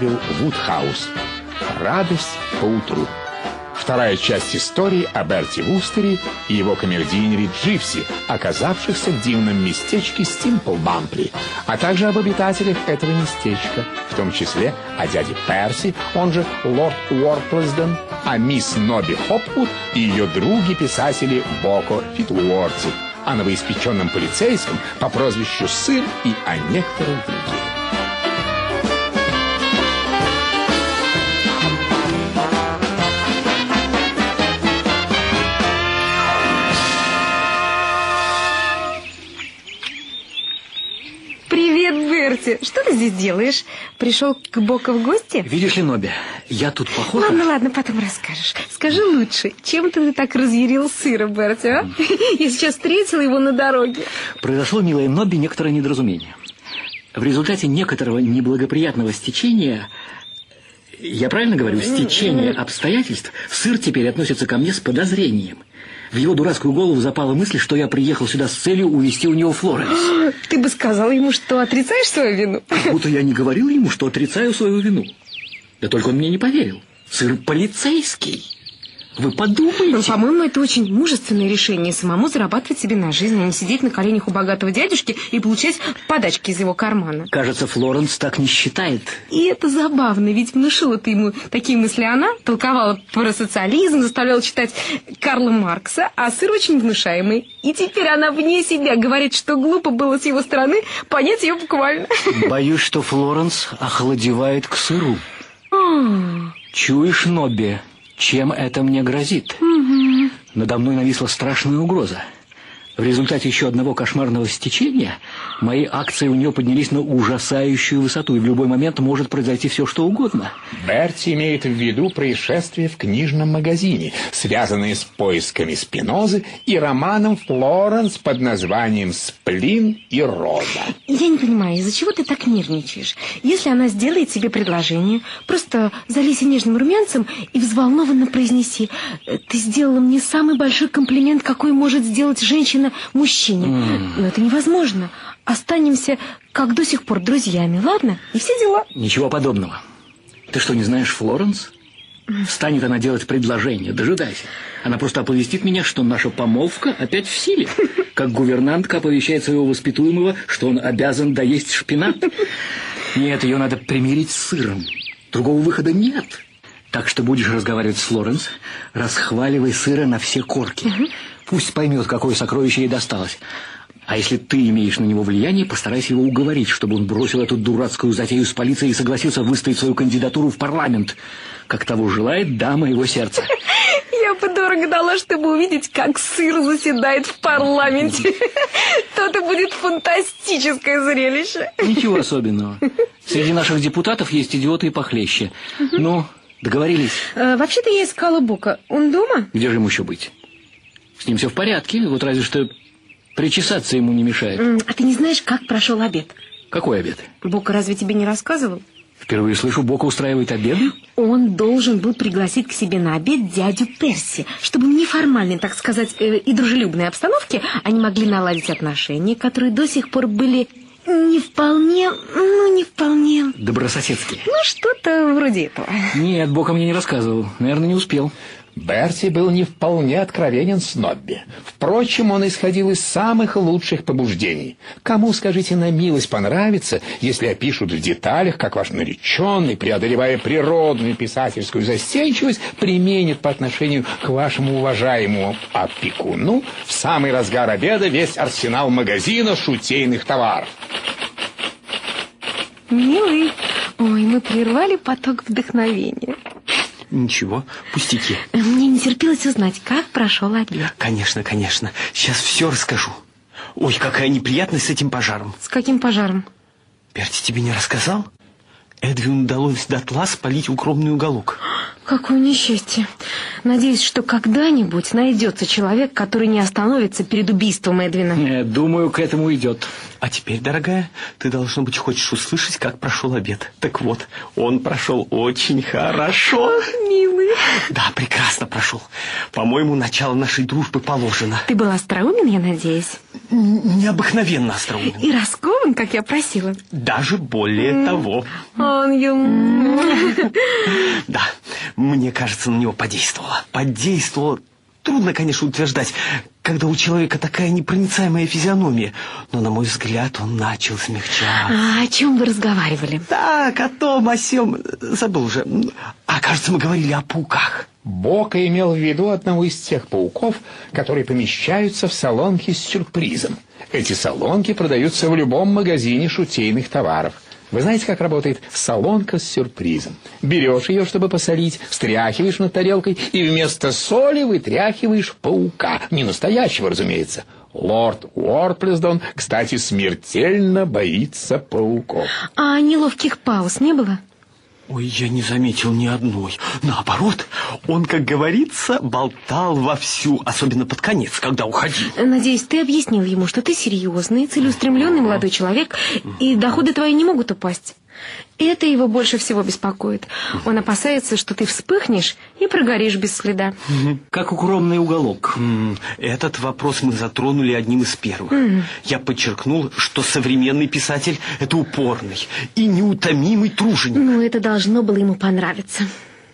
Гренвилл Вудхаус. Радость по утру. Вторая часть истории о Берти Вустере и его камердинере Дживси, оказавшихся в дивном местечке Стимпл Бампли, а также об обитателях этого местечка, в том числе о дяде Перси, он же лорд Уорплсден, о мисс Ноби Хопвуд и ее друге-писателе Боко Фитуорти, о новоиспеченном полицейском по прозвищу Сыр и о некоторых других. Что ты здесь делаешь? Пришел к Бока в гости? Видишь ли, Нобби, я тут похож... Ладно, ладно, потом расскажешь. Скажи лучше, чем ты так разъярил сыра, Берти, а? Я сейчас встретила его на дороге. Произошло, милая Нобби, некоторое недоразумение. В результате некоторого неблагоприятного стечения... Я правильно говорю? Стечение обстоятельств. Сыр теперь относится ко мне с подозрением. В его дурацкую голову запала мысль, что я приехал сюда с целью увести у него Флоренс. Ты бы сказал ему, что отрицаешь свою вину? Как будто я не говорил ему, что отрицаю свою вину. Да только он мне не поверил. Сыр полицейский. Вы подумайте. Ну, по-моему, это очень мужественное решение самому зарабатывать себе на жизнь, а не сидеть на коленях у богатого дядюшки и получать подачки из его кармана. Кажется, Флоренс так не считает. И это забавно, ведь внушила ты ему такие мысли она, толковала про социализм, заставляла читать Карла Маркса, а сыр очень внушаемый. И теперь она вне себя говорит, что глупо было с его стороны понять ее буквально. Боюсь, что Флоренс охладевает к сыру. Чуешь, Нобби, чем это мне грозит? Надо мной нависла страшная угроза. В результате еще одного кошмарного стечения мои акции у нее поднялись на ужасающую высоту, и в любой момент может произойти все, что угодно. Берти имеет в виду происшествие в книжном магазине, связанное с поисками Спинозы и романом Флоренс под названием «Сплин и Роза». Я не понимаю, из-за чего ты так нервничаешь? Если она сделает тебе предложение, просто залейся нежным румянцем и взволнованно произнеси «Э, «Ты сделала мне самый большой комплимент, какой может сделать женщина мужчине». Но это невозможно. Останемся, как до сих пор, друзьями, ладно? И все дела. Ничего подобного. Ты что, не знаешь Флоренс? Станет она делать предложение, дожидайся. Она просто оповестит меня, что наша помолвка опять в силе. Как гувернантка оповещает своего воспитуемого, что он обязан доесть шпинат. Нет, ее надо примирить с сыром. Другого выхода нет. Так что будешь разговаривать с Флоренс, расхваливай сыра на все корки. Пусть поймет, какое сокровище ей досталось. А если ты имеешь на него влияние, постарайся его уговорить, чтобы он бросил эту дурацкую затею с полицией и согласился выставить свою кандидатуру в парламент, как того желает дама его сердца. Я бы дорого дала, чтобы увидеть, как сыр заседает в парламенте. То-то будет фантастическое зрелище. Ничего особенного. Среди наших депутатов есть идиоты и похлеще. Ну, договорились. Э, Вообще-то я искала Бока. Он дома? Где же ему еще быть? С ним все в порядке, вот разве что причесаться ему не мешает. А ты не знаешь, как прошел обед? Какой обед? Бока разве тебе не рассказывал? Впервые слышу, Бока устраивает обеды? Он должен был пригласить к себе на обед дядю Перси, чтобы в неформальной, так сказать, э, и дружелюбной обстановке они могли наладить отношения, которые до сих пор были не вполне, ну, не вполне... Добрососедские. Ну, что-то вроде этого. Нет, Бока мне не рассказывал. Наверное, не успел. Берти был не вполне откровенен с Нобби. Впрочем, он исходил из самых лучших побуждений. Кому, скажите на милость, понравится, если опишут в деталях, как ваш нареченный, преодолевая природную писательскую застенчивость, применит по отношению к вашему уважаемому опекуну в самый разгар обеда весь арсенал магазина шутейных товаров. Милый, ой, мы прервали поток вдохновения. Ничего, пустяки. Мне не терпелось узнать, как прошел обед. Конечно, конечно. Сейчас все расскажу. Ой, какая неприятность с этим пожаром. С каким пожаром? Берти тебе не рассказал? Эдвину удалось дотла спалить укромный уголок. Какое несчастье. Надеюсь, что когда-нибудь найдется человек, который не остановится перед убийством Эдвина. Нет, думаю, к этому идет. А теперь, дорогая, ты, должно быть, хочешь услышать, как прошел обед. Так вот, он прошел очень хорошо. Ах, милый Да, прекрасно прошел. По-моему, начало нашей дружбы положено. Ты был остроумен, я надеюсь? Необыкновенно остроумен. И раскован, как я просила? Даже более того. Ангел. Да, мне кажется, на него подействовало. Подействовало. Трудно, конечно, утверждать, когда у человека такая непроницаемая физиономия. Но, на мой взгляд, он начал смягчаться. А о чем вы разговаривали? Так, о том, о сём. Забыл уже. А, кажется, мы говорили о пауках. Бока имел в виду одного из тех пауков, которые помещаются в салонке с сюрпризом. Эти салонки продаются в любом магазине шутейных товаров. Вы знаете, как работает салонка с сюрпризом? Берешь ее, чтобы посолить, встряхиваешь над тарелкой и вместо соли вытряхиваешь паука. Не настоящего, разумеется. Лорд Уорплесдон, кстати, смертельно боится пауков. А неловких пауз не было? Ой, я не заметил ни одной. Наоборот, он, как говорится, болтал вовсю, особенно под конец, когда уходил. Надеюсь, ты объяснил ему, что ты серьезный, целеустремленный молодой человек, и доходы твои не могут упасть. Это его больше всего беспокоит. Он опасается, что ты вспыхнешь и прогоришь без следа. Как укромный уголок. Этот вопрос мы затронули одним из первых. Я подчеркнул, что современный писатель – это упорный и неутомимый труженик. Ну, это должно было ему понравиться.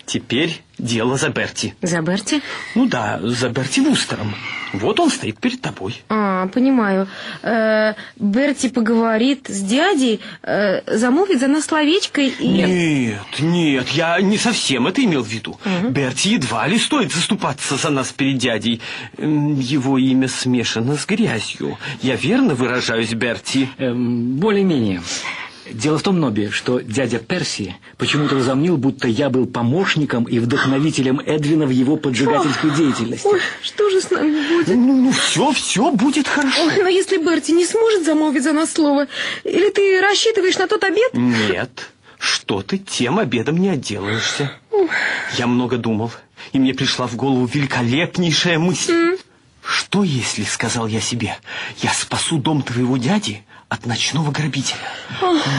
Теперь дело за Берти. За Берти? Ну да, за Берти Вустером. Вот он стоит перед тобой. А, понимаю. Э, Берти поговорит с дядей, э, замолвит за нас словечко и... Нет, нет, я не совсем это имел в виду. Берти едва ли стоит заступаться за нас перед дядей. Его имя смешано с грязью. Я верно выражаюсь, Берти? Эм, Более-менее. Дело в том, Нобби, что дядя Перси почему-то возомнил, будто я был помощником и вдохновителем Эдвина в его поджигательской деятельности. Ой, что же с нами будет? Ну, ну все, все будет хорошо. Ой, но если Берти не сможет замолвить за нас слово, или ты рассчитываешь на тот обед? Нет, что ты тем обедом не отделаешься. Я много думал, и мне пришла в голову великолепнейшая мысль. Что если, сказал я себе, я спасу дом твоего дяди от ночного грабителя?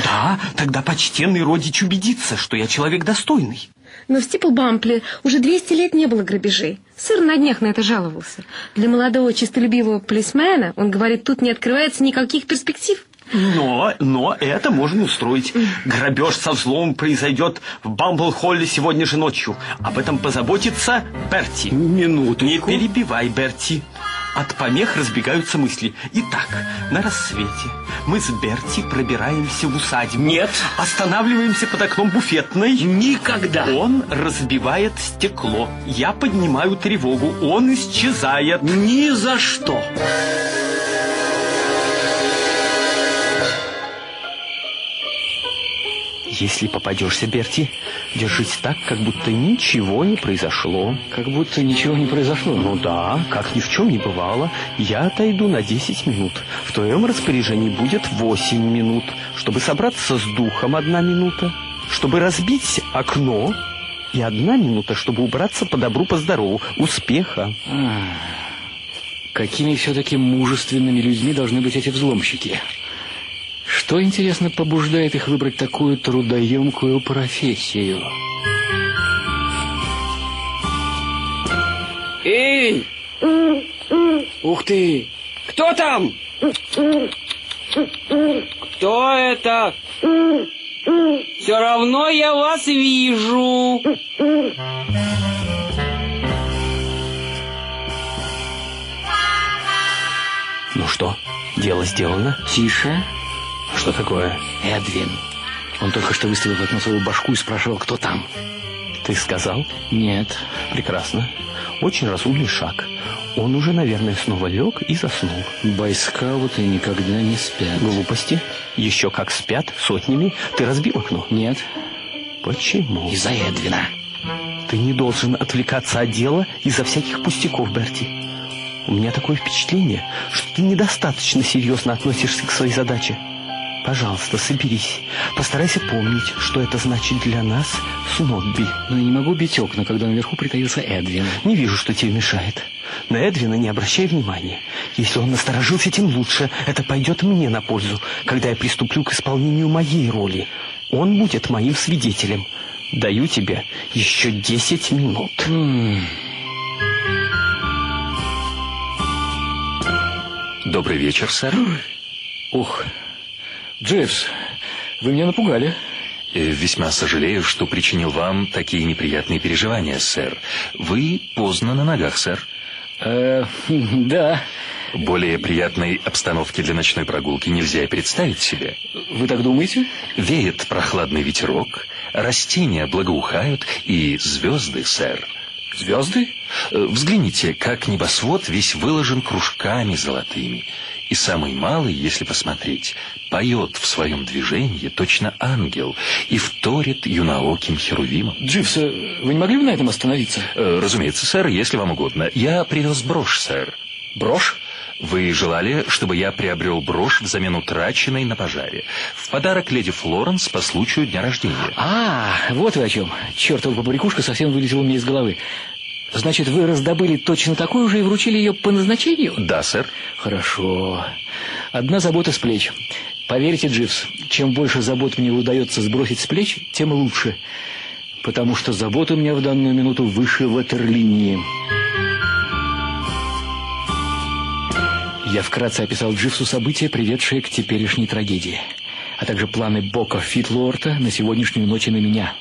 Да, тогда почтенный родич убедится, что я человек достойный. Но в Стиплбампле уже 200 лет не было грабежей. Сыр на днях на это жаловался. Для молодого чистолюбивого полисмена, он говорит, тут не открывается никаких перспектив. Но, но это можно устроить. Грабеж со взломом произойдет в Бамблхолле сегодня же ночью. Об этом позаботится Берти. Минуточку. Не перебивай, Берти. От помех разбегаются мысли. Итак, на рассвете мы с Берти пробираемся в усадьбу. Нет. Останавливаемся под окном буфетной. Никогда. Он разбивает стекло. Я поднимаю тревогу. Он исчезает. Ни за что. Если попадешься, Берти, держись так, как будто ничего не произошло. Как будто ничего не произошло. Ну да, как ни в чем не бывало, я отойду на 10 минут. В твоем распоряжении будет 8 минут. Чтобы собраться с духом, одна минута. Чтобы разбить окно, и одна минута, чтобы убраться по добру, по здорову. Успеха. А, какими все-таки мужественными людьми должны быть эти взломщики? Что, интересно, побуждает их выбрать такую трудоемкую профессию? Эй! Ух ты! Кто там? Кто это? Все равно я вас вижу. Ну что, дело сделано? Тише. Что такое? Эдвин. Он только что выставил в окно свою башку и спрашивал, кто там. Ты сказал? Нет. Прекрасно. Очень разумный шаг. Он уже, наверное, снова лег и заснул. Бойскауты никогда не спят. Глупости. Еще как спят сотнями. Ты разбил окно? Нет. Почему? Из-за Эдвина. Ты не должен отвлекаться от дела из-за всяких пустяков, Берти. У меня такое впечатление, что ты недостаточно серьезно относишься к своей задаче. Пожалуйста, соберись. Постарайся помнить, что это значит для нас с Нобби. Но я не могу бить окна, когда наверху притаился Эдвин. Не вижу, что тебе мешает. На Эдвина не обращай внимания. Если он насторожился, тем лучше. Это пойдет мне на пользу, когда я приступлю к исполнению моей роли. Он будет моим свидетелем. Даю тебе еще десять минут. Добрый вечер, сэр. Ух, Дживс, вы меня напугали. Э, Весьма сожалею, что причинил вам такие неприятные переживания, сэр. Вы поздно на ногах, сэр. Э, да, Более приятной обстановки для ночной прогулки нельзя и представить себе. вы так думаете? Веет прохладный ветерок, растения благоухают и звезды, сэр. Звезды? Э, Взгляните, как небосвод весь выложен кружками золотыми. И самый малый, если посмотреть, поет в своем движении точно ангел и вторит юнооким херувимом. Дживс, э, вы не могли бы на этом остановиться? Э, Разумеется, сэр, если вам угодно. Я привез брошь, сэр. Брошь? Вы желали, чтобы я приобрел брошь взамен утраченной на пожаре. В подарок леди Флоренс по случаю дня рождения. А, вот вы о чем. Чертова побрякушка совсем вылетела у меня из головы. Значит, вы раздобыли точно такую же и вручили ее по назначению? Да, сэр. Хорошо. Одна забота с плеч. Поверьте, Дживс, чем больше забот мне удается сбросить с плеч, тем лучше. Потому что забота у меня в данную минуту выше ватерлинии. Я вкратце описал Дживсу события, приведшие к теперешней трагедии, а также планы Бока Фитлорта на сегодняшнюю ночь и на меня,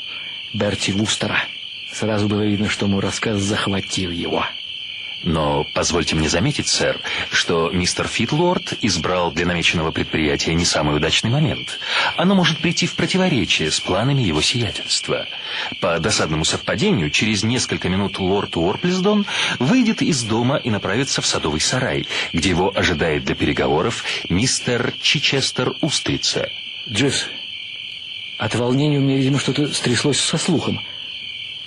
Берти Вустера. Сразу было видно, что мой рассказ захватил его. Но позвольте мне заметить, сэр, что мистер Фитлорд избрал для намеченного предприятия не самый удачный момент. Оно может прийти в противоречие с планами его сиятельства. По досадному совпадению, через несколько минут лорд Уорплесдон выйдет из дома и направится в садовый сарай, где его ожидает для переговоров мистер Чичестер Устрица. Дживс, от волнения у меня, видимо, что-то стряслось со слухом.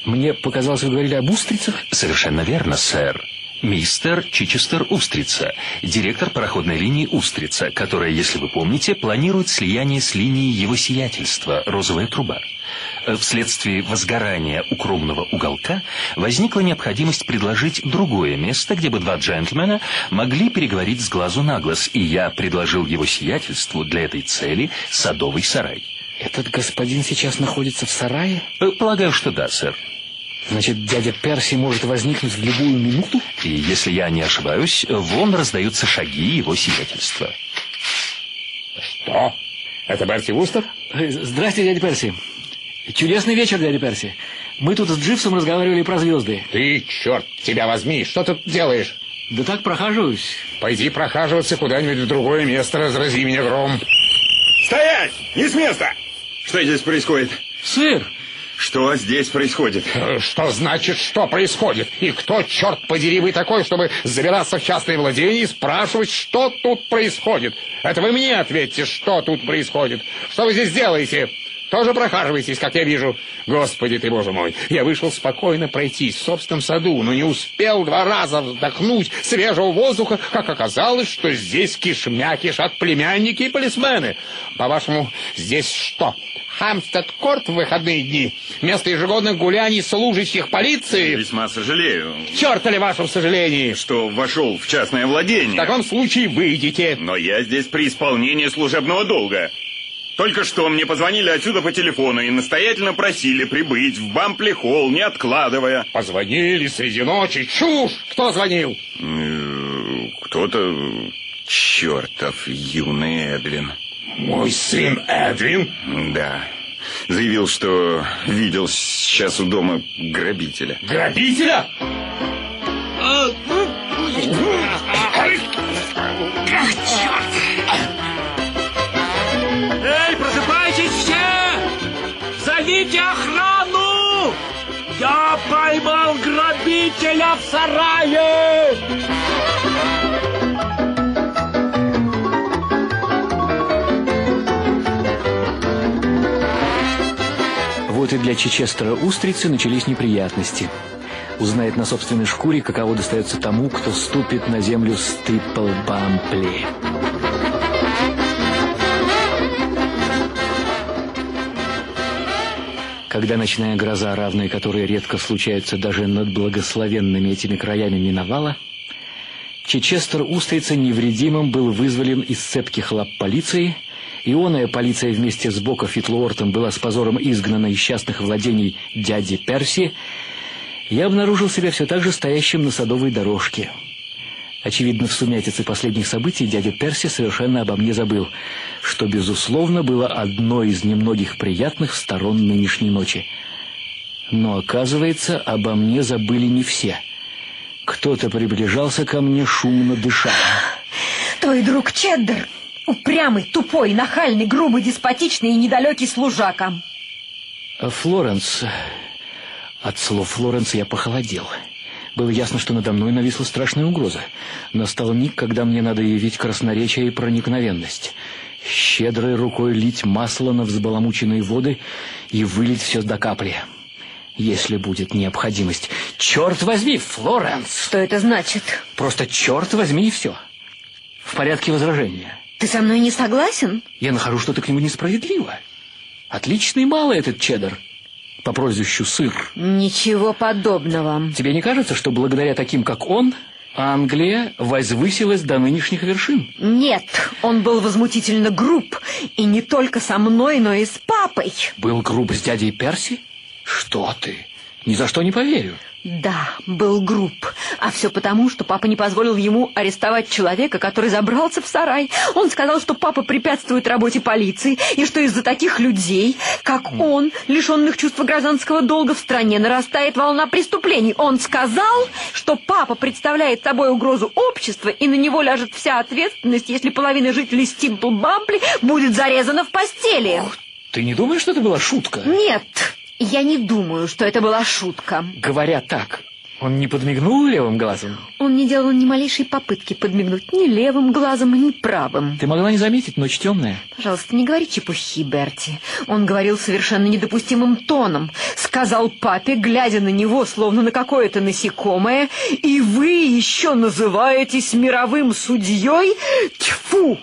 Мне показалось, вы говорили об устрицах? Совершенно верно, сэр. Мистер Чичестер Устрица, директор пароходной линии Устрица, которая, если вы помните, планирует слияние с линией его сиятельства «Розовая труба». Э, Вследствие возгорания укромного уголка возникла необходимость предложить другое место, где бы два джентльмена могли переговорить с глазу на глаз, и я предложил его сиятельству для этой цели садовый сарай. Этот господин сейчас находится в сарае? Э, Полагаю, что да, сэр. Значит, дядя Перси может возникнуть в любую минуту? И если я не ошибаюсь, вон раздаются шаги его сиятельства. Что? Это Берти Вустер? Э, Здрасте, дядя Перси. Чудесный вечер, дядя Перси. Мы тут с Дживсом разговаривали про звезды. Ты, черт тебя возьми, что ты делаешь? Да так прохаживаюсь. Пойди прохаживаться куда-нибудь в другое место, разрази меня гром. Стоять! Не с места! Что здесь происходит? Сыр! Что здесь происходит? Э, Что значит, что происходит? И кто, черт подери, вы такой, чтобы забираться в частное владение и спрашивать, что тут происходит? Это вы мне ответьте, что тут происходит. Что вы здесь делаете? Тоже прохаживаетесь, как я вижу. Господи ты, боже мой, я вышел спокойно пройтись в собственном саду, но не успел два раза вздохнуть свежего воздуха, как оказалось, что здесь кишмя кишат племянники и полисмены. По-вашему, здесь что? Хамстед-корт в выходные дни? Место ежегодных гуляний служащих полиции? Весьма сожалею, Черт ли вашем сожалении? что вошел в частное В владение. таком случае выйдите. Но я здесь при исполнении служебного долга. Только что мне позвонили отсюда по телефону и настоятельно просили прибыть в Бампли-холл, не откладывая. Позвонили среди ночи. Чушь! Кто звонил? Э, Кто-то... Чертов юный Эдвин. Мой сын Эдвин. Да. Заявил, что видел сейчас у дома грабителя. Грабителя? Эй, все! Зовите охрану! Я поймал грабителя в сарае! Вот и для Чечестера Устрицы начались неприятности. Узнает на собственной шкуре, каково достается тому, кто ступит на землю Стипл-Бампли. Когда ночная гроза, равная которой редко случается даже над благословенными этими краями, миновала, Чечестер Устрица невредимым был вызволен из цепких лап полиции Ионная полиция вместе с Бока Фитлуортом была с позором изгнана из частных владений дяди Перси, я обнаружил себя все так же стоящим на садовой дорожке. Очевидно, в сумятице последних событий дядя Перси совершенно обо мне забыл, что, безусловно, было одной из немногих приятных сторон нынешней ночи. Но, оказывается, обо мне забыли не все. Кто-то приближался ко мне, шумно дыша. Твой друг Чеддер. Упрямый, тупой, нахальный, грубый, деспотичный и недалекий служака. Флоренс... От слов Флоренс я похолодел. Было ясно, что надо мной нависла страшная угроза. Настал миг, когда мне надо явить красноречие и проникновенность. Щедрой рукой лить масло на взбаламученные воды и вылить все до капли. Если будет необходимость. Черт возьми, Флоренс! Что это значит? Просто черт возьми и все. В порядке возражения. Ты со мной не согласен? Я нахожу что-то к нему несправедливо. Отличный малый этот чеддер по прозвищу Сыр. Ничего подобного. Тебе не кажется, что благодаря таким, как он, Англия возвысилась до нынешних вершин? Нет, он был возмутительно груб. И не только со мной, но и с папой. Был груб с дядей Перси? Что ты? Ни за что не поверю. Да, был груб. А все потому, что папа не позволил ему арестовать человека, который забрался в сарай. Он сказал, что папа препятствует работе полиции, и что из-за таких людей, как он, лишенных чувства гражданского долга, в стране нарастает волна преступлений. Он сказал, что папа представляет собой угрозу общества, и на него ляжет вся ответственность, если половина жителей Стимпл Бампли будет зарезана в постели. Ты не думаешь, что это была шутка? Нет, я не думаю, что это была шутка. Говоря так, он не подмигнул левым глазом? Он не делал ни малейшей попытки подмигнуть ни левым глазом, ни правым. Ты могла не заметить, ночь темная. Пожалуйста, не говори чепухи, Берти. Он говорил совершенно недопустимым тоном. Сказал папе, глядя на него, словно на какое-то насекомое, «И вы еще называетесь мировым судьей? Тьфу!»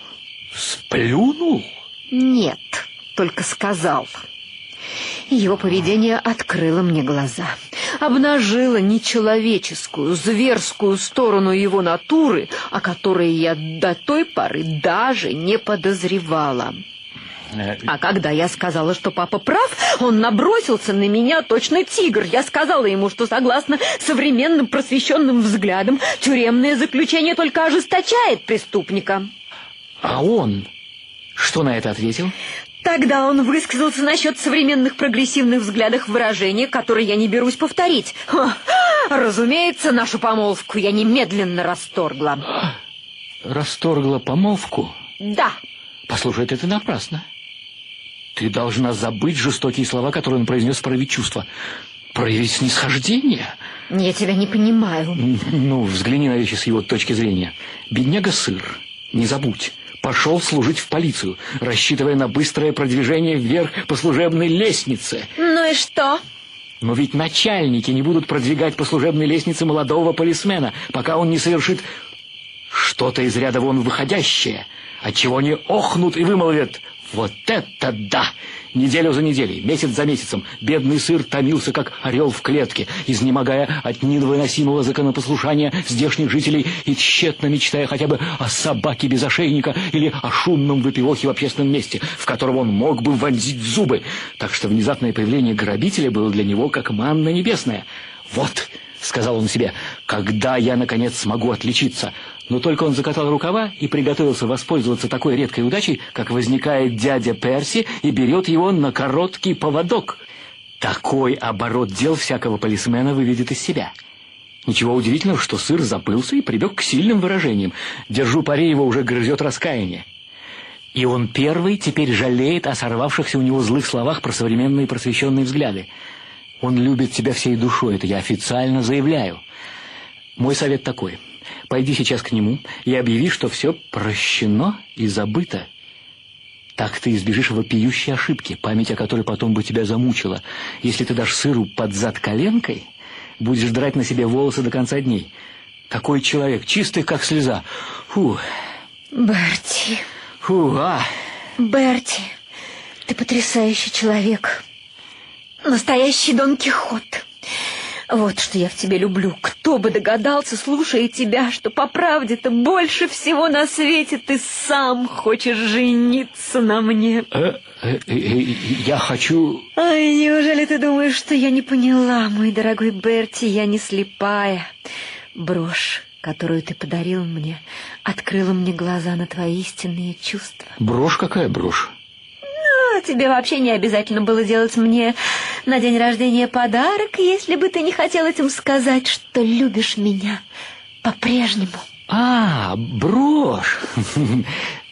Сплюнул? Нет, только сказал. Его поведение открыло мне глаза, обнажило нечеловеческую, зверскую сторону его натуры, о которой я до той поры даже не подозревала. А когда я сказала, что папа прав, он набросился на меня точно тигр. Я сказала ему, что согласно современным просвещенным взглядам, тюремное заключение только ожесточает преступника. А он что на это ответил? Тогда он высказался насчет современных прогрессивных взглядов выражения, которые я не берусь повторить. Ха, разумеется, нашу помолвку я немедленно расторгла. Расторгла помолвку? Да. Послушай, это ты напрасно. Ты должна забыть жестокие слова, которые он произнес в порыве чувства. Проявить снисхождение. Я тебя не понимаю. Ну, взгляни на вещи с его точки зрения. Бедняга сыр, не забудь пошел служить в полицию, рассчитывая на быстрое продвижение вверх по служебной лестнице. Ну и что? Но ведь начальники не будут продвигать по служебной лестнице молодого полисмена, пока он не совершит что-то из ряда вон выходящее, отчего они охнут и вымолвят «Вот это да!» Неделю за неделей, месяц за месяцем бедный сыр томился, как орел в клетке, изнемогая от невыносимого законопослушания здешних жителей и тщетно мечтая хотя бы о собаке без ошейника или о шумном выпивохе в общественном месте, в котором он мог бы вонзить зубы. Так что внезапное появление грабителя было для него как манна небесная. «Вот», — сказал он себе, — «когда я, наконец, смогу отличиться?» Но только он закатал рукава и приготовился воспользоваться такой редкой удачей, как возникает дядя Перси и берет его на короткий поводок. Такой оборот дел всякого полисмена выведет из себя. Ничего удивительного, что сыр забылся и прибег к сильным выражениям. Держу пари, его уже грызет раскаяние. И он первый теперь жалеет о сорвавшихся у него злых словах про современные просвещенные взгляды. Он любит тебя всей душой, это я официально заявляю. Мой совет такой. Пойди сейчас к нему и объяви, что все прощено и забыто. Так ты избежишь вопиющей ошибки, память о которой потом бы тебя замучила. Если ты дашь сыру под зад коленкой, будешь драть на себе волосы до конца дней. Такой человек, чистый, как слеза. Фу. Берти. Фу, а. Берти, ты потрясающий человек. Настоящий Дон Кихот. Вот что я в тебе люблю. Кто бы догадался, слушая тебя, что по правде-то больше всего на свете ты сам хочешь жениться на мне. Э, э, э, я хочу... Ай, неужели ты думаешь, что я не поняла, мой дорогой Берти, я не слепая. Брошь, которую ты подарил мне, открыла мне глаза на твои истинные чувства. Брошь какая брошь? Тебе вообще не обязательно было делать мне на день рождения подарок, если бы ты не хотел этим сказать, что любишь меня по-прежнему. А, брошь.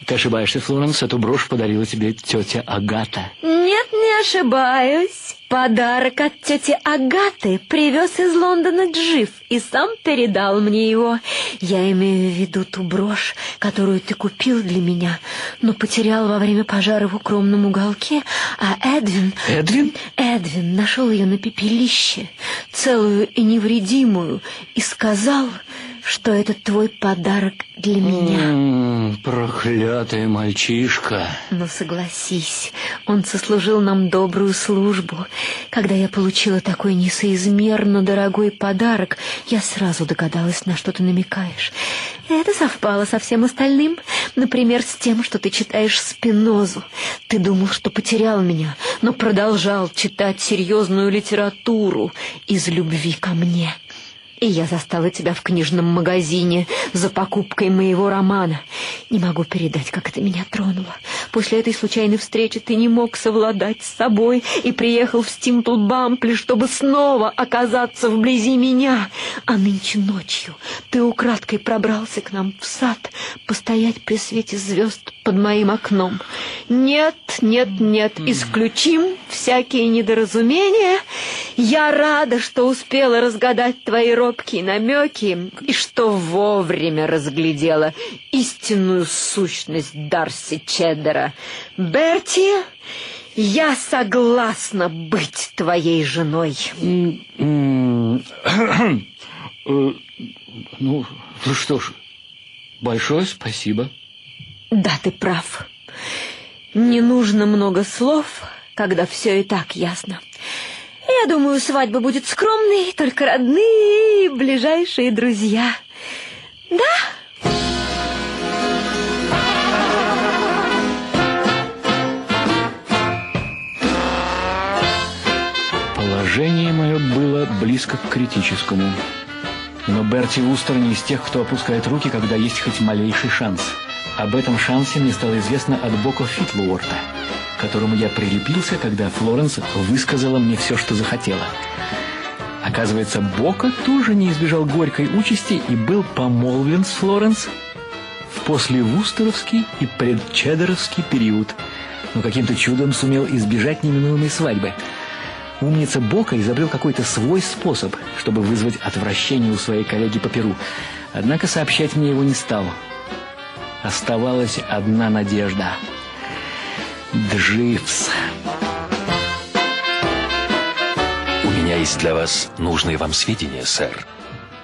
Ты ошибаешься, Флоренс, эту брошь подарила тебе тетя Агата. Нет, не ошибаюсь. Подарок от тети Агаты привез из Лондона Джив и сам передал мне его. Я имею в виду ту брошь, которую ты купил для меня, но потерял во время пожара в укромном уголке, а Эдвин... Эдвин? Эдвин нашел ее на пепелище, целую и невредимую, и сказал, что это твой подарок для меня. М-м, проклятый мальчишка. Но согласись, он сослужил нам добрую службу. Когда я получила такой несоизмерно дорогой подарок, я сразу догадалась, на что ты намекаешь. Это совпало со всем остальным. Например, с тем, что ты читаешь Спинозу. Ты думал, что потерял меня, но продолжал читать серьезную литературу из любви ко мне. И я застала тебя в книжном магазине за покупкой моего романа. Не могу передать, как это меня тронуло. После этой случайной встречи ты не мог совладать с собой и приехал в Стимпл-Бампли, чтобы снова оказаться вблизи меня. А нынче ночью ты украдкой пробрался к нам в сад, постоять при свете звезд под моим окном. Нет, нет, нет, исключим всякие недоразумения. Я рада, что успела разгадать твои робкие намеки и что вовремя разглядела истинную сущность Дарси Чеддера. Берти, я согласна быть твоей женой. М-м, э, Ну, ну что ж, большое спасибо. Да, ты прав. Не нужно много слов, когда все и так ясно. Я думаю, свадьба будет скромной, только родные ближайшие друзья. Да? Положение мое было близко к критическому. Но Берти Вустер не из тех, кто опускает руки, когда есть хоть малейший шанс. Об этом шансе мне стало известно от Бока Фитлуорта, к которому я прилепился, когда Флоренс высказала мне все, что захотела. Оказывается, Бока тоже не избежал горькой участи и был помолвлен с Флоренс в послевустеровский и предчедеровский период, но каким-то чудом сумел избежать неминуемой свадьбы. Умница Бока изобрел какой-то свой способ, чтобы вызвать отвращение у своей коллеги по Перу. Однако сообщать мне его не стал. Оставалась одна надежда. Дживс. У меня есть для вас нужные вам сведения, сэр.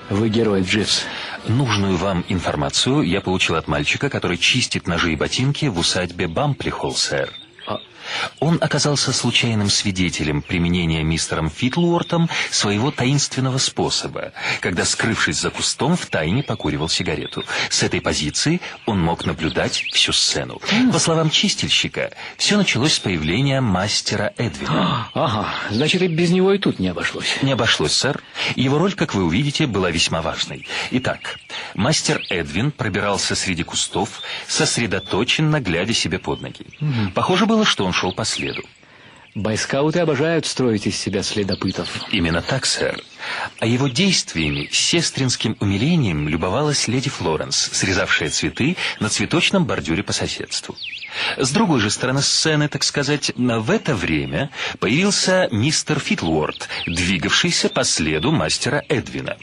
Вы герой, Дживс. Нужную вам информацию я получил от мальчика, который чистит ножи и ботинки в усадьбе Бамплихолл, сэр. Он оказался случайным свидетелем применения мистером Фитлуортом своего таинственного способа, когда, скрывшись за кустом, втайне покуривал сигарету. С этой позиции он мог наблюдать всю сцену. По словам чистильщика, все началось с появления мастера Эдвина. Ага, значит, и без него и тут не обошлось. Не обошлось, сэр. Его роль, как вы увидите, была весьма важной. Итак, мастер Эдвин пробирался среди кустов, сосредоточенно глядя себе под ноги. Похоже было, что он шел по следу. Байскауты обожают строить из себя следопытов. Именно так, сэр. А его действиями с сестринским умилением любовалась леди Флоренс, срезавшая цветы на цветочном бордюре по соседству. С другой же стороны сцены, так сказать, в это время появился мистер Фитлуорд, двигавшийся по следу мастера Эдвина.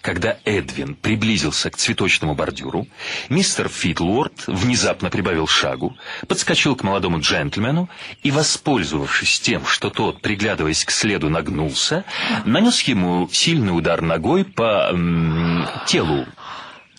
Когда Эдвин приблизился к цветочному бордюру, мистер Фитлуорд внезапно прибавил шагу, подскочил к молодому джентльмену и, воспользовавшись тем, что тот, приглядываясь к следу, нагнулся, нанес ему сильный удар ногой по м, телу.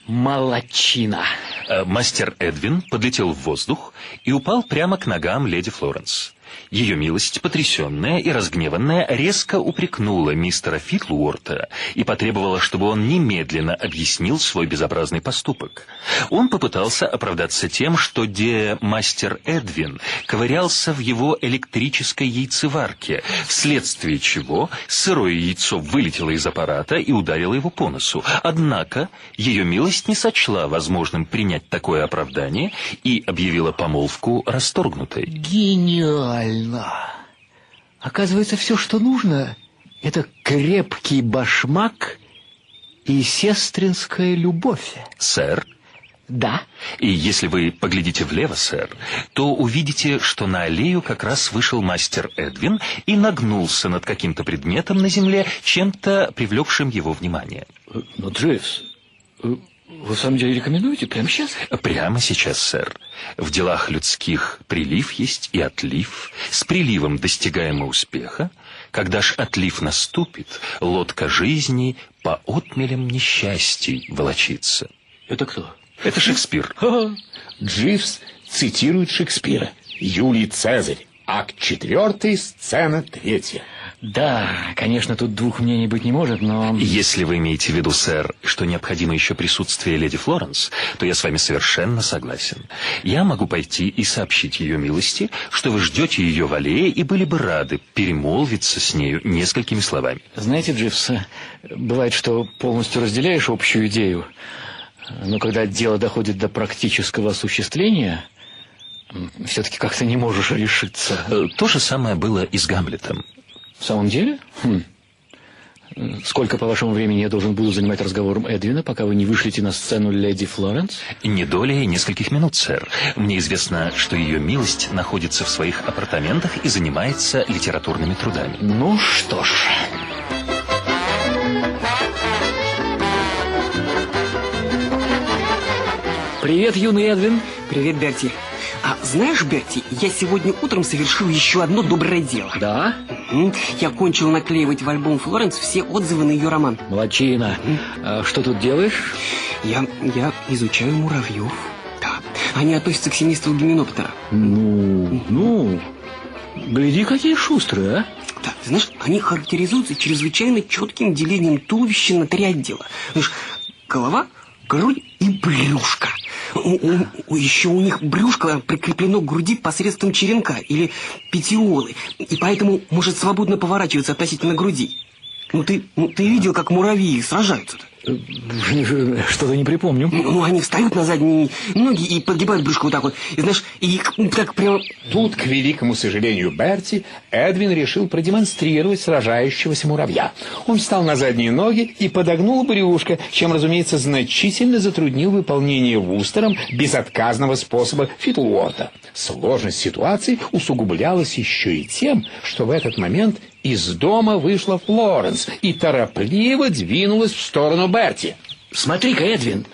Молодчина. Э, Мастер Эдвин подлетел в воздух и упал прямо к ногам леди Флоренс. Ее милость, потрясенная и разгневанная, резко упрекнула мистера Фитлуорта и потребовала, чтобы он немедленно объяснил свой безобразный поступок. Он попытался оправдаться тем, что де мастер Эдвин ковырялся в его электрической яйцеварке, вследствие чего сырое яйцо вылетело из аппарата и ударило его по носу. Однако ее милость не сочла возможным принять такое оправдание и объявила помолвку расторгнутой. Гениально! Оказывается, все, что нужно, это крепкий башмак и сестринская любовь. Сэр, Да? И если вы поглядите влево, сэр, то увидите, что на аллею как раз вышел мастер Эдвин и нагнулся над каким-то предметом на земле, чем-то привлекшим его внимание. Но, Дживс, э, вы в самом деле рекомендуете прямо сейчас? Прямо сейчас, сэр. В делах людских прилив есть и отлив. С приливом достигаем успеха. Когда ж отлив наступит, лодка жизни по отмелям несчастий волочится. Это кто? Это Шекспир. Дживс цитирует Шекспира. Юлий Цезарь. Акт четвертый, сцена третья. Да, конечно, тут двух мнений быть не может, но... Если вы имеете в виду, сэр, что необходимо еще присутствие леди Флоренс, то я с вами совершенно согласен. Я могу пойти и сообщить ее милости, что вы ждете ее в аллее и были бы рады перемолвиться с нею несколькими словами. Знаете, Дживс, бывает, что полностью разделяешь общую идею, но когда дело доходит до практического осуществления, все-таки как-то не можешь решиться. Э, То же самое было и с Гамлетом. В самом деле? Хм. Сколько, по вашему времени, я должен буду занимать разговором Эдвина, пока вы не вышлите на сцену леди Флоренс? Не долее нескольких минут, сэр. Мне известно, что ее милость находится в своих апартаментах и занимается литературными трудами. Ну что ж... Привет, юный Эдвин. Привет, Берти. А знаешь, Берти, я сегодня утром совершил еще одно доброе дело. Да? Я кончил наклеивать в альбом Флоренс все отзывы на ее роман. Молодчина. А что тут делаешь? Я, я изучаю муравьев. Да. Они относятся к семейству гименоптера. Ну, ну, гляди, какие шустрые, а? Да, знаешь, они характеризуются чрезвычайно четким делением туловища на три отдела. Знаешь, голова, грудь и брюшко. У- у- еще у них брюшко прикреплено к груди посредством черенка или петиолы, и поэтому может свободно поворачиваться относительно груди. Ну ты, ну, ты видел, как муравьи сражаются-то? Что-то не припомню. Ну, они встают на задние ноги и подгибают брюшко вот так вот. И знаешь, и так прям... Тут, к великому сожалению Берти, Эдвин решил продемонстрировать сражающегося муравья. Он встал на задние ноги и подогнул брюшко, чем, разумеется, значительно затруднил выполнение Вустером безотказного способа Фитлуорта. Сложность ситуации усугублялась еще и тем, что в этот момент из дома вышла Флоренс и торопливо двинулась в сторону Берти. Смотри-ка, Эдвин,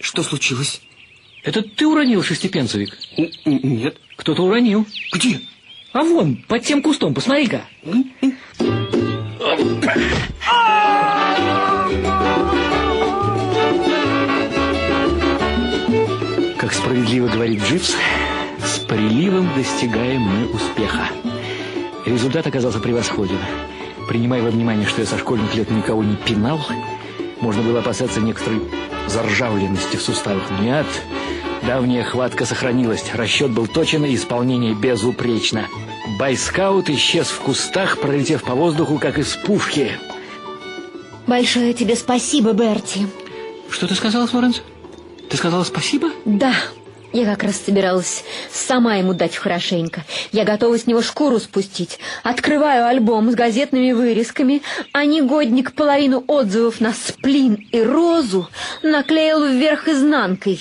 Что случилось? это ты уронил шестипенцевик? Нет. Кто-то уронил. Где? А вон, под тем кустом, посмотри-ка. Как справедливо говорит Дживс, с приливом достигаем мы успеха. Результат оказался превосходен. Принимая во внимание, что я со школьных лет никого не пинал, можно было опасаться некоторой заржавленности в суставах. Нет, давняя хватка сохранилась. Расчет был точен и исполнение безупречно. Байскаут исчез в кустах, пролетев по воздуху, как из пушки. Большое тебе спасибо, Берти. Что ты сказала, Флоренс? Ты сказала спасибо? Да, я как раз собиралась сама ему дать хорошенько. Я готова с него шкуру спустить. Открываю альбом с газетными вырезками, а негодник половину отзывов на сплин и розу наклеил вверх изнанкой.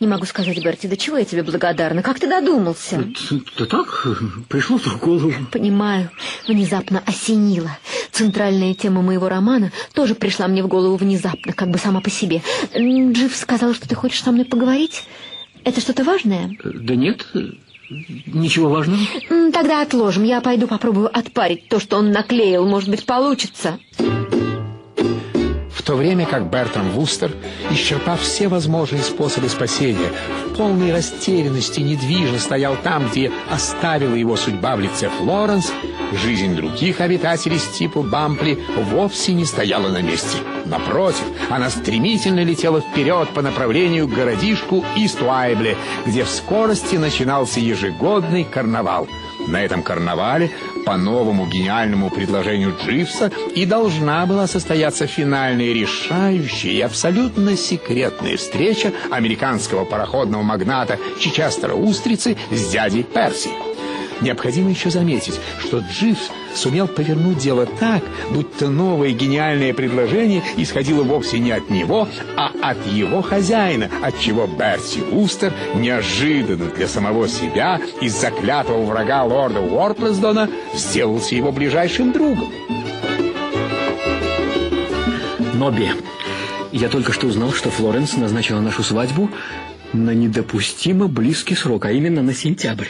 Не могу сказать, Берти, до чего я тебе благодарна. Как ты додумался? Да так, пришло в голову. Понимаю, внезапно осенило. Центральная тема моего романа тоже пришла мне в голову внезапно, как бы сама по себе. Джив сказал, что ты хочешь со мной поговорить. Это что-то важное? Да нет, ничего важного. Тогда отложим. Я пойду попробую отпарить то, что он наклеил. Может быть, получится. В то время как Бертрам Вустер, исчерпав все возможные способы спасения, в полной растерянности недвижно стоял там, где оставила его судьба в лице Флоренс, жизнь других обитателей Стипл Бампли вовсе не стояла на месте. Напротив, она стремительно летела вперед по направлению к городишку Ист-Уайбле, где в скорости начинался ежегодный карнавал. На этом карнавале по новому гениальному предложению Дживса и должна была состояться финальная решающая и абсолютно секретная встреча американского пароходного магната Чичестера Устрицы с дядей Перси. Необходимо еще заметить, что Дживс сумел повернуть дело так, будто новое гениальное предложение исходило вовсе не от него, а от его хозяина, от чего Берси Устер неожиданно для самого себя из заклятого врага лорда Уорплесдона сделался его ближайшим другом. Нобби, я только что узнал, что Флоренс назначила нашу свадьбу на недопустимо близкий срок, а именно на сентябрь.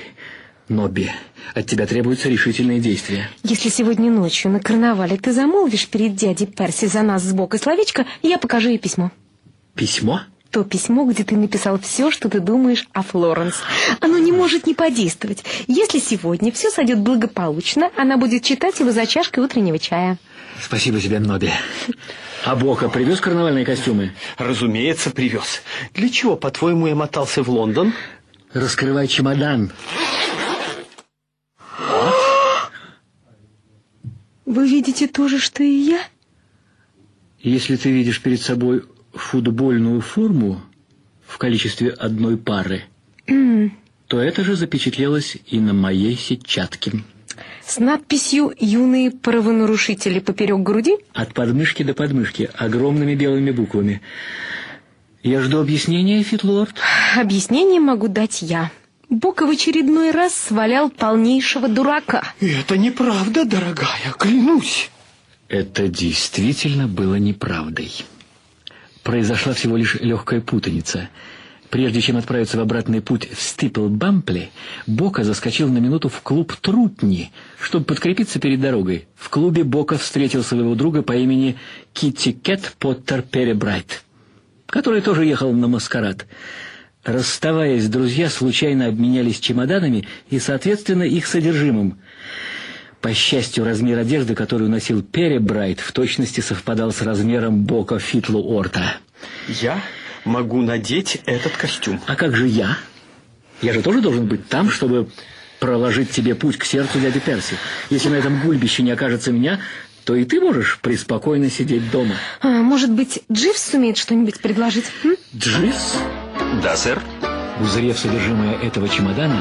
Нобби, от тебя требуются решительные действия. Если сегодня ночью на карнавале ты замолвишь перед дядей Перси за нас сбоку словечко, я покажу ей письмо. Письмо? То письмо, где ты написал все, что ты думаешь о Флоренс. Оно не может не подействовать. Если сегодня все сойдет благополучно, она будет читать его за чашкой утреннего чая. Спасибо тебе, Нобби. А Бока привез карнавальные костюмы? Разумеется, привез. Для чего, по-твоему, я мотался в Лондон? Раскрывай чемодан. Вы видите то же, что и я? Если ты видишь перед собой футбольную форму в количестве одной пары, то это же запечатлелось и на моей сетчатке. С надписью «Юные правонарушители» поперек груди? От подмышки до подмышки, огромными белыми буквами. Я жду объяснения, Фитлорд. Объяснение могу дать я. Бока в очередной раз свалял полнейшего дурака. Это неправда, дорогая, клянусь. Это действительно было неправдой. Произошла всего лишь легкая путаница. Прежде чем отправиться в обратный путь в Стипл-Бампли, Бока заскочил на минуту в клуб Трутни, чтобы подкрепиться перед дорогой. В клубе Бока встретил своего друга по имени Китти Кэт Поттер Перебрайт, который тоже ехал на маскарад. Расставаясь, друзья случайно обменялись чемоданами и, соответственно, их содержимым. По счастью, размер одежды, которую носил Перебрайт, в точности совпадал с размером бока Фитлу Орта. Я могу надеть этот костюм. А как же я? Я же тоже должен быть там, чтобы проложить тебе путь к сердцу дяди Перси. Если на этом гульбище не окажется меня, то и ты можешь преспокойно сидеть дома. А, может быть, Дживс сумеет что-нибудь предложить? М? Дживс? Да, сэр. Узрев содержимое этого чемодана,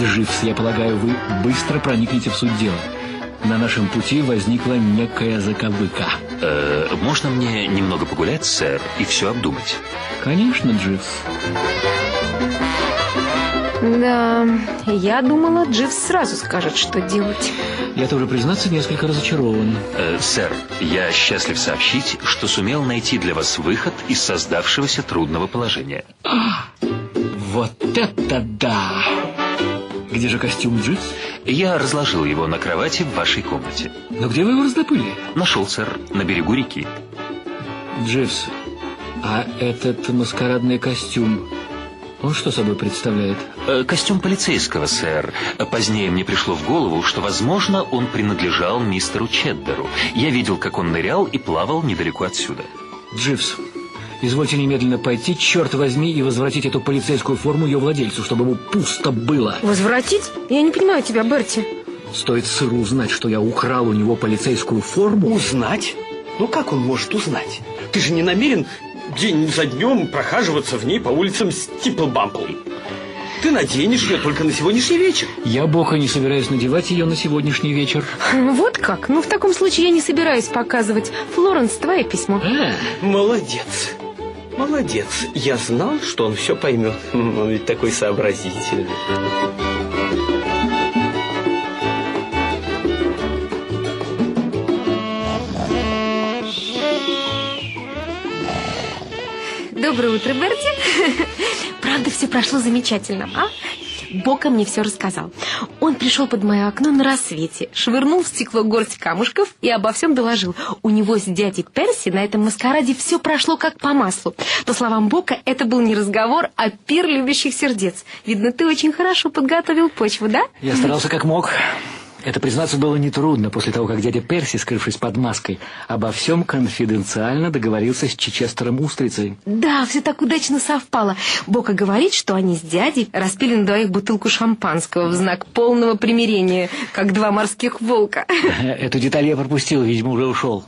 Дживс, я полагаю, вы быстро проникнете в суть дела. На нашем пути возникла некая заковыка. Э, можно мне немного погулять, сэр, и все обдумать? Конечно, Дживс. Да, я думала, Дживс сразу скажет, что делать. Я тоже, признаться, несколько разочарован. Э, сэр, я счастлив сообщить, что сумел найти для вас выход из создавшегося трудного положения. Вот это да! Где же костюм Дживс? Я разложил его на кровати в вашей комнате. Но где вы его раздобыли? Нашел, сэр, на берегу реки. Дживс, а этот маскарадный костюм, он что собой представляет? Э, Костюм полицейского, сэр. Позднее мне пришло в голову, что, возможно, он принадлежал мистеру Чеддеру. Я видел, как он нырял и плавал недалеко отсюда. Дживс, извольте немедленно пойти, черт возьми, и возвратить эту полицейскую форму ее владельцу, чтобы ему пусто было. Возвратить? Я не понимаю тебя, Берти. Стоит сыру узнать, что я украл у него полицейскую форму. Узнать? Ну как он может узнать? Ты же не намерен день за днем прохаживаться в ней по улицам Стиплбампл. Ты наденешь ее только на сегодняшний вечер. Я, Бока, не собираюсь надевать ее на сегодняшний вечер. Вот как? Ну, в таком случае я не собираюсь показывать. Флоренс, твое письмо. А, Молодец. Молодец. Я знал, что он все поймет. Он ведь такой сообразительный. Доброе утро, Берти. Правда, все прошло замечательно, а? Бока мне все рассказал. Он пришел под мое окно на рассвете, швырнул в стекло горсть камушков и обо всем доложил. У него с дядей Перси на этом маскараде все прошло как по маслу. По словам Бока, это был не разговор, а пир любящих сердец. Видно, ты очень хорошо подготовил почву, да? Я старался как мог. Это, признаться, было нетрудно после того, как дядя Перси, скрывшись под маской, обо всем конфиденциально договорился с Чичестером Устрицей. Да, все так удачно совпало. Бока говорит, что они с дядей распили на двоих бутылку шампанского в знак полного примирения, как два морских волка. Эту деталь я пропустил, видимо, уже ушел.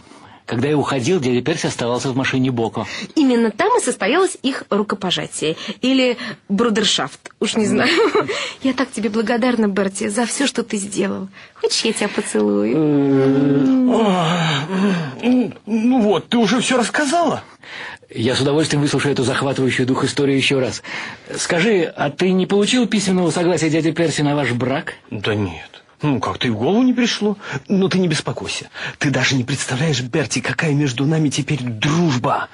Когда я уходил, дядя Перси оставался в машине Боко. Именно там и состоялось их рукопожатие. Или брудершафт, уж не знаю. Я так тебе благодарна, Берти, за все, что ты сделал. Хочешь, я тебя поцелую? Ну вот, ты уже все рассказала. Я с удовольствием выслушаю эту захватывающую дух историю еще раз. Скажи, а ты не получил письменного согласия дяди Перси на ваш брак? Да нет. Ну, как-то и в голову не пришло. Но ты не беспокойся. Ты даже не представляешь, Берти, какая между нами теперь дружба.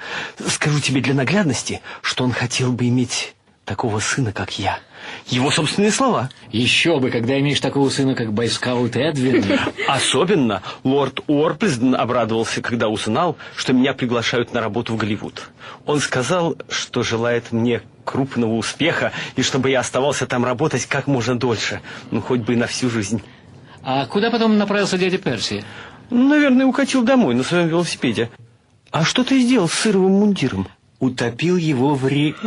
Скажу тебе для наглядности, что он хотел бы иметь такого сына, как я. Его собственные слова. Еще бы, когда имеешь такого сына, как бойскаут Эдвин. Особенно лорд Уорплесден обрадовался, когда узнал, что меня приглашают на работу в Голливуд. Он сказал, что желает мне крупного успеха и чтобы я оставался там работать как можно дольше. Ну, хоть бы и на всю жизнь. А куда потом направился дядя Перси? Наверное, укатил домой на своем велосипеде. А что ты сделал с сыровым мундиром? Утопил его в ре...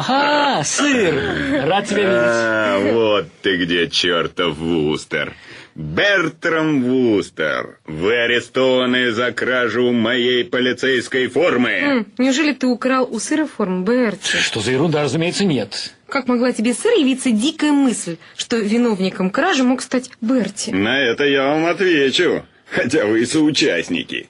А, сыр! Рад тебя видеть. А, вот ты где, чертов Вустер. Бертрам Вустер, вы арестованы за кражу моей полицейской формы. М, неужели ты украл у сыра форму, Берти? Что за ерунда, разумеется, нет. Как могла тебе сыр явиться дикая мысль, что виновником кражи мог стать Берти? На это я вам отвечу, хотя вы и соучастники.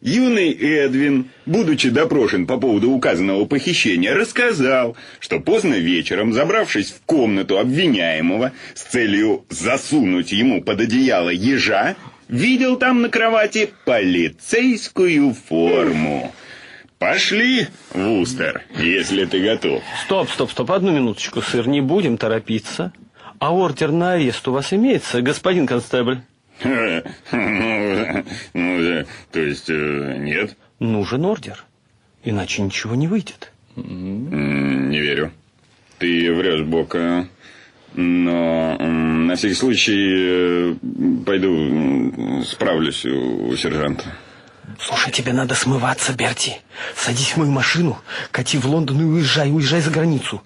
Юный Эдвин, будучи допрошен по поводу указанного похищения, рассказал, что поздно вечером, забравшись в комнату обвиняемого с целью засунуть ему под одеяло ежа, видел там на кровати полицейскую форму. Пошли, Вустер, если ты готов. Стоп, стоп, стоп, одну минуточку, сыр, не будем торопиться. А ордер на арест у вас имеется, господин констебль? Ну, ну, то есть, э, нет? Нужен ордер, иначе ничего не выйдет. Не верю. Ты врешь, Бока. Но м, на всякий случай э, пойду справлюсь у, у сержанта. Слушай, тебе надо смываться, Берти. Садись в мою машину, кати в Лондон и уезжай, уезжай за границу.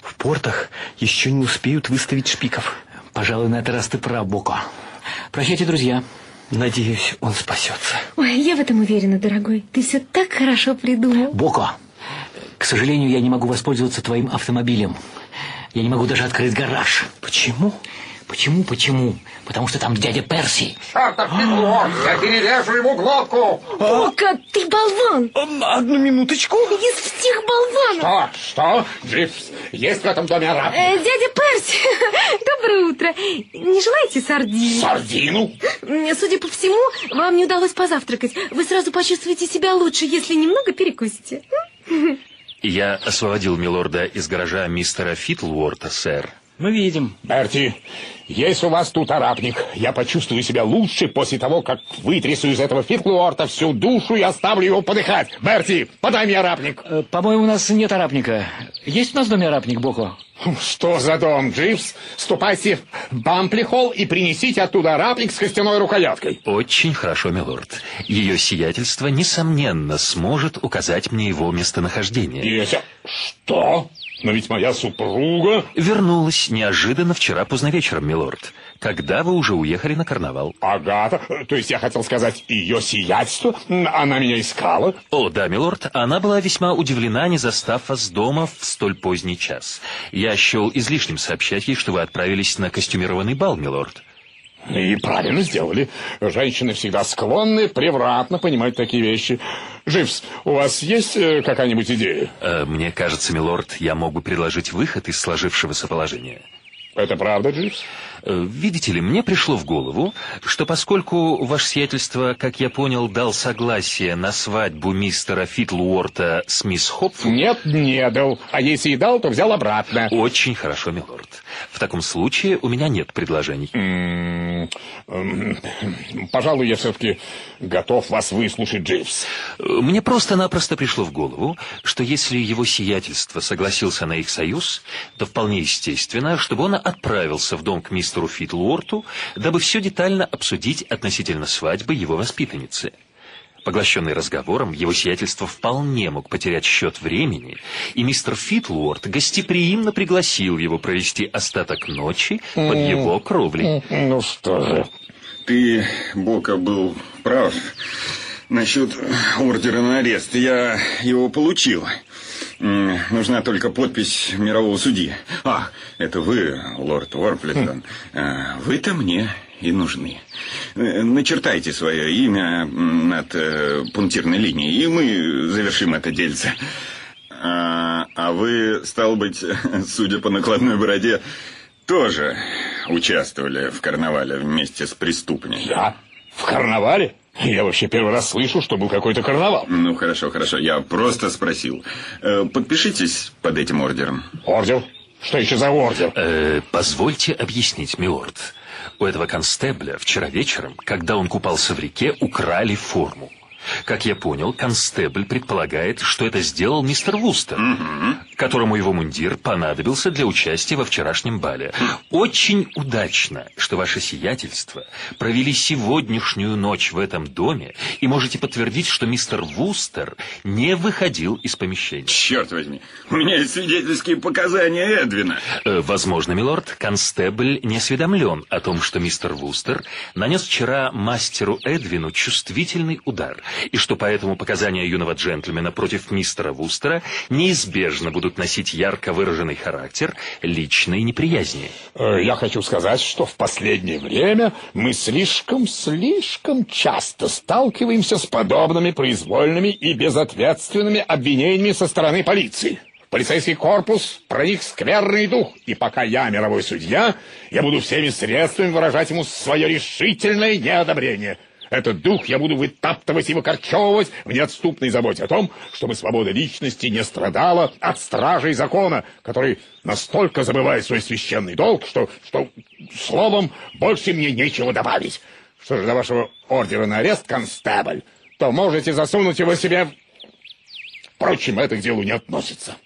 В портах еще не успеют выставить шпиков. Пожалуй, на этот раз ты прав, Боко. Прощайте, друзья. Надеюсь, он спасется. Ой, я в этом уверена, дорогой. Ты все так хорошо придумал. Боко, к сожалению, я не могу воспользоваться твоим автомобилем. Я не могу даже открыть гараж. Почему? Почему, почему? Потому что там дядя Перси. Петлор, я перережу ему глотку. Бока, ты болван! Одну минуточку. Из всех болванов! Что? Что? Дживс, есть в этом доме араб? Э, дядя Перси, доброе утро. Не желаете сардин? Сардину? М, Судя по всему, вам не удалось позавтракать. Вы сразу почувствуете себя лучше, если немного перекусите. Я освободил милорда из гаража мистера Фитлворта, сэр. Мы видим. Берти, есть у вас тут арабник. Я почувствую себя лучше после того, как вытрясу из этого фитлуорта всю душу и оставлю его подыхать. Берти, подай мне арабник. Э, По-моему, у нас нет арабника. Есть у нас в доме арабник, Боко? Что за дом, Дживс? Ступайте в Бамплихолл и принесите оттуда арабник с костяной рукояткой. Очень хорошо, милорд. Ее сиятельство, несомненно, сможет указать мне его местонахождение. Если... Что? Но ведь моя супруга... Вернулась неожиданно вчера поздно вечером, милорд. Когда вы уже уехали на карнавал? Агата, э, то есть я хотел сказать, ее сиятельство, она меня искала. О, да, милорд, она была весьма удивлена, не застав вас дома в столь поздний час. Я счел излишним сообщать ей, что вы отправились на костюмированный бал, милорд. И правильно сделали. Женщины всегда склонны превратно понимать такие вещи. Живс, у вас есть э, какая-нибудь идея? Э, мне кажется, милорд, я мог бы предложить выход из сложившегося положения. Это правда, Дживс? Э, Видите ли, мне пришло в голову, что поскольку ваше сиятельство, как я понял, дал согласие на свадьбу мистера Фитлуорта с мисс Хопфуд... Нет, не дал. А если и дал, то взял обратно. Очень хорошо, милорд. В таком случае у меня нет предложений. Пожалуй, я все-таки готов вас выслушать, Дживс. Мне просто-напросто пришло в голову, что если его сиятельство согласился на их союз, то вполне естественно, чтобы он отправился в дом к мистеру Фитлуорту, дабы все детально обсудить относительно свадьбы его воспитанницы. Поглощенный разговором, его сиятельство вполне мог потерять счет времени, и мистер Фитлуорт гостеприимно пригласил его провести остаток ночи под его кровлей. Ну что же, Ты, Бока, был прав насчет ордера на арест. Я его получил. Нужна только подпись мирового судьи. А, это вы, лорд Уорплетон. А, Вы-то мне и нужны. Э, Начертайте свое имя над э, пунктирной линией, и мы завершим это дельце. А, а вы, стал быть, судя по накладной бороде, тоже участвовали в карнавале вместе с преступником. я в карнавале? Я вообще первый раз слышу, что был какой-то карнавал. Ну, хорошо, хорошо. Я просто спросил. Э, Подпишитесь под этим ордером. Ордер? Что еще за ордер? Э, позвольте объяснить, милорд. У этого констебля вчера вечером, когда он купался в реке, украли форму. Как я понял, констебль предполагает, что это сделал мистер Вустер, которому его мундир понадобился для участия во вчерашнем бале. Очень удачно, что ваше сиятельство провели сегодняшнюю ночь в этом доме и можете подтвердить, что мистер Вустер не выходил из помещения. Черт возьми, у меня есть свидетельские показания Эдвина. Э, Возможно, милорд, констебль не осведомлен о том, что мистер Вустер нанес вчера мастеру Эдвину чувствительный удар, и что поэтому показания юного джентльмена против мистера Вустера неизбежно будут носить ярко выраженный характер личной неприязни. Э, Я хочу сказать, что в последнее время мы слишком-слишком часто сталкиваемся с подобными произвольными и безответственными обвинениями со стороны полиции. Полицейский корпус проник скверный дух, и пока я мировой судья, я буду всеми средствами выражать ему свое решительное неодобрение. Этот дух я буду вытаптывать и выкорчевывать в неотступной заботе о том, чтобы свобода личности не страдала от стражей закона, который настолько забывает свой священный долг, что, что словом, больше мне нечего добавить. Что же до вашего ордера на арест, констебль, то можете засунуть его себе... Впрочем, это к делу не относится.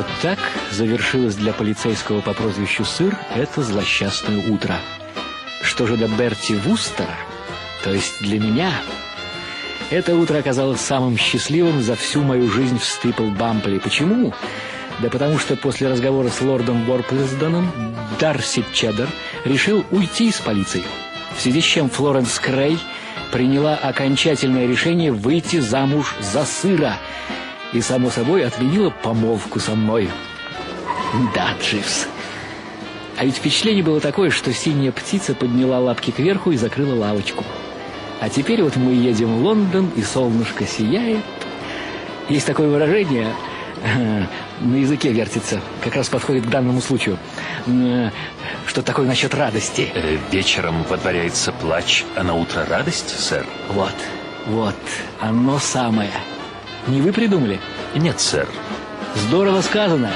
Вот так завершилось для полицейского по прозвищу Сыр это злосчастное утро. Что же до Берти Вустера, то есть для меня, это утро оказалось самым счастливым за всю мою жизнь в Стипл-Бамполе. Почему? Да потому что после разговора с лордом Ворплесдоном Дарси Чеддер решил уйти из полиции. В связи с чем Флоренс Крей приняла окончательное решение выйти замуж за сыра и, само собой, отменила помолвку со мной. Да, Дживс. А ведь впечатление было такое, что синяя птица подняла лапки кверху и закрыла лавочку. А теперь вот мы едем в Лондон, и солнышко сияет. Есть такое выражение, на языке вертится, как раз подходит к данному случаю. М, Что такое насчет радости? Э, вечером водворяется плач, а на утро радость, сэр? Вот, вот, оно самое. Не вы придумали? Нет, сэр. Здорово сказано.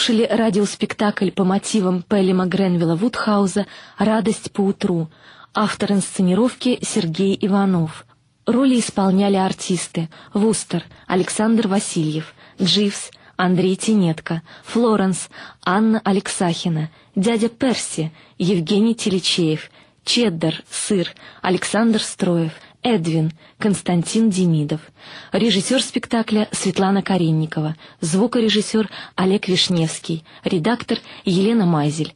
Слушали радиоспектакль по мотивам Пеллима Гренвилла Вудхауза «Радость по утру». Автор инсценировки Сергей Иванов. Роли исполняли артисты Вустер Александр Васильев, Дживс Андрей Тинетко, Флоренс Анна Алексахина, дядя Перси Евгений Телечеев, Чеддер, Сыр, Александр Строев, Эдвин Константин Демидов. Режиссер спектакля Светлана Каренникова. Звукорежиссер Олег Вишневский. Редактор Елена Майзель.